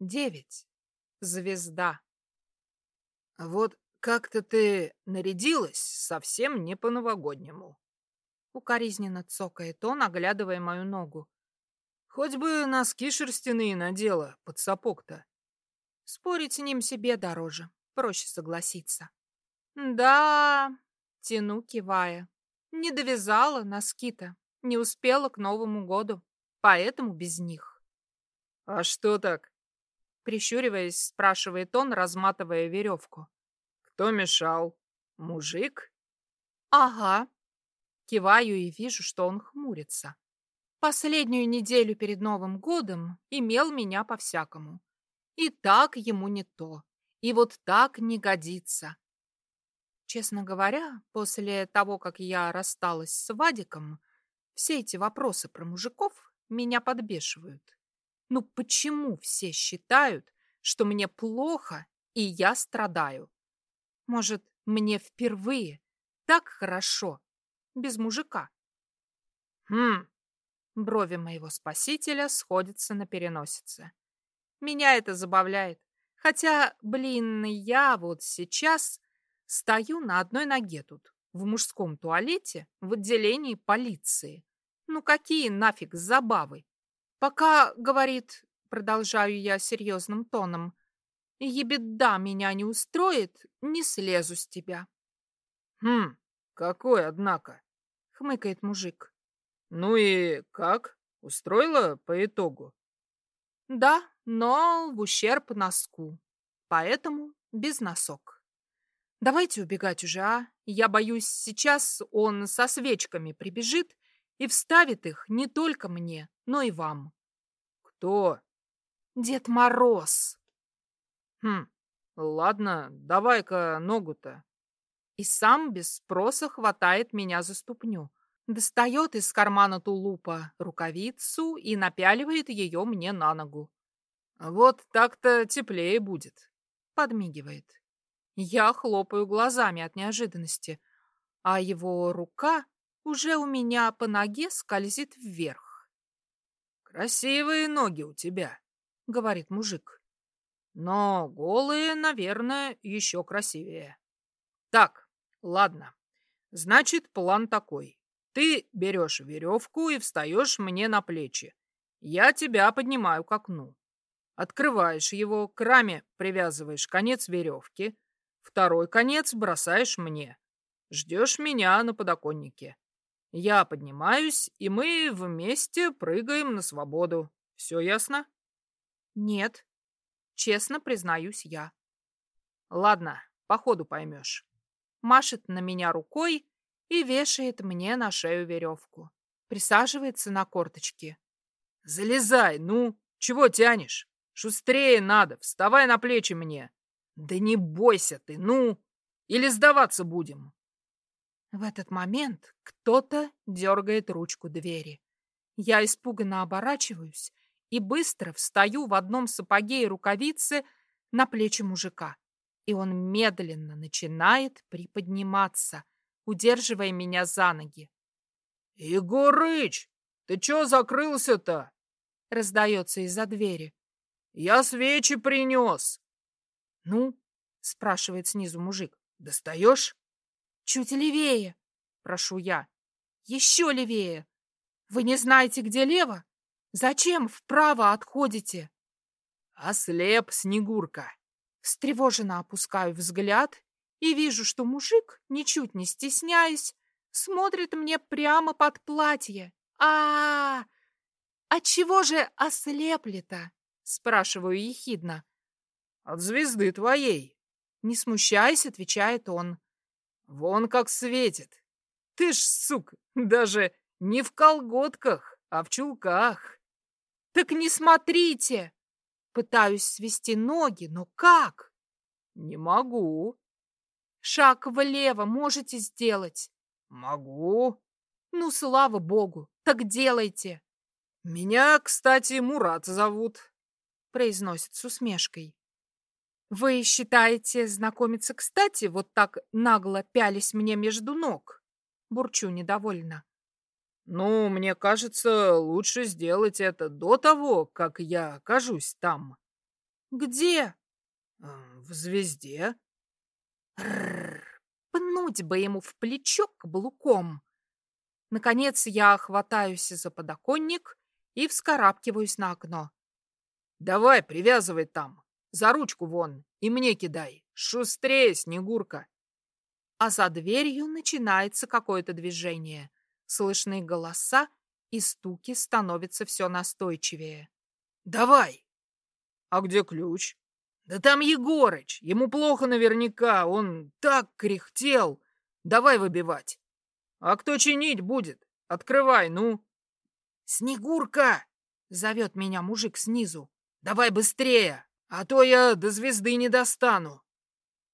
девять. Звезда. Вот как-то ты нарядилась совсем не по-новогоднему. Укоризненно цокает он, оглядывая мою ногу. Хоть бы носки шерстяные надела под сапог-то. Спорить с ним себе дороже. Проще согласиться. Да, тяну, кивая. Не довязала носки-то. Не успела к Новому году. Поэтому без них. А что так? Прищуриваясь, спрашивает он, разматывая веревку. Кто мешал? Мужик? Ага. Киваю и вижу, что он хмурится. Последнюю неделю перед Новым годом имел меня по-всякому. И так ему не то. И вот так не годится. Честно говоря, после того, как я рассталась с Вадиком, все эти вопросы про мужиков меня подбешивают. Ну почему все считают, что мне плохо и я страдаю? Может, мне впервые так хорошо без мужика? Хм. Брови моего спасителя сходятся на переносице. Меня это забавляет. Хотя, блин, я вот сейчас стою на одной ноге тут, в мужском туалете, в отделении полиции. Ну какие нафиг забавы? Пока, говорит, продолжаю я серьезным тоном, ебеда меня не устроит, не слезу с тебя. Хм, какой, однако? Хмыкает мужик. Ну и как? Устроила по итогу? Да, но в ущерб носку. Поэтому без носок. Давайте убегать уже, а? Я боюсь, сейчас он со свечками прибежит и вставит их не только мне, но и вам. Кто? Дед Мороз. Хм, ладно, давай-ка ногу-то. И сам без спроса хватает меня за ступню. Достает из кармана тулупа рукавицу и напяливает ее мне на ногу. Вот так-то теплее будет. Подмигивает. Я хлопаю глазами от неожиданности, а его рука уже у меня по ноге скользит вверх. «Красивые ноги у тебя», — говорит мужик. «Но голые, наверное, еще красивее». «Так, ладно. Значит, план такой. Ты берешь веревку и встаешь мне на плечи. Я тебя поднимаю к окну. Открываешь его, к раме привязываешь конец веревки, второй конец бросаешь мне. Ждешь меня на подоконнике. Я поднимаюсь, и мы вместе прыгаем на свободу. Все ясно? Нет. Честно признаюсь я. Ладно, по ходу поймешь. Машет на меня рукой, и вешает мне на шею веревку. Присаживается на корточки. «Залезай, ну! Чего тянешь? Шустрее надо, вставай на плечи мне!» «Да не бойся ты, ну! Или сдаваться будем?» В этот момент кто-то дергает ручку двери. Я испуганно оборачиваюсь и быстро встаю в одном сапоге и рукавице на плечи мужика. И он медленно начинает приподниматься, удерживая меня за ноги. «Егорыч, ты чё закрылся-то?» — раздается из-за двери. «Я свечи принес». «Ну?» — спрашивает снизу мужик. «Достаешь?» «Чуть левее», — прошу я. «Еще левее. Вы не знаете, где лево? Зачем вправо отходите?» «Ослеп, Снегурка!» Встревоженно опускаю взгляд и вижу, что мужик, ничуть не стесняясь, смотрит мне прямо под платье. А, -а, -а! От чего же ослепли-то? спрашиваю ехидно. От звезды твоей. Не смущаясь, отвечает он. Вон как светит. Ты ж, сук, даже не в колготках, а в чулках. Так не смотрите. Пытаюсь свести ноги, но как? Не могу. Шаг влево можете сделать? Могу. Ну, слава богу, так делайте. Меня, кстати, Мурат зовут, произносит с усмешкой. Вы считаете знакомиться кстати, вот так нагло пялись мне между ног? Бурчу недовольно. Ну, мне кажется, лучше сделать это до того, как я окажусь там. Где? В звезде. Рррр, пнуть бы ему в плечо каблуком. Наконец я хватаюсь за подоконник и вскарабкиваюсь на окно. Давай, привязывай там, за ручку вон, и мне кидай. Шустрее, Снегурка. А за дверью начинается какое-то движение. Слышны голоса, и стуки становятся все настойчивее. Давай! А где ключ? Да там Егорыч, ему плохо наверняка, он так кряхтел. Давай выбивать. А кто чинить будет? Открывай, ну. Снегурка! Зовет меня мужик снизу. Давай быстрее, а то я до звезды не достану.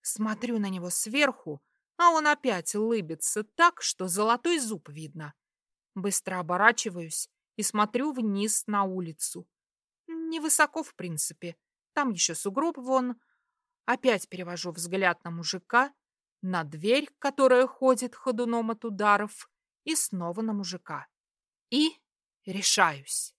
Смотрю на него сверху, а он опять улыбится так, что золотой зуб видно. Быстро оборачиваюсь и смотрю вниз на улицу. Невысоко, в принципе. Там еще сугроб вон. Опять перевожу взгляд на мужика, на дверь, которая ходит ходуном от ударов, и снова на мужика. И решаюсь.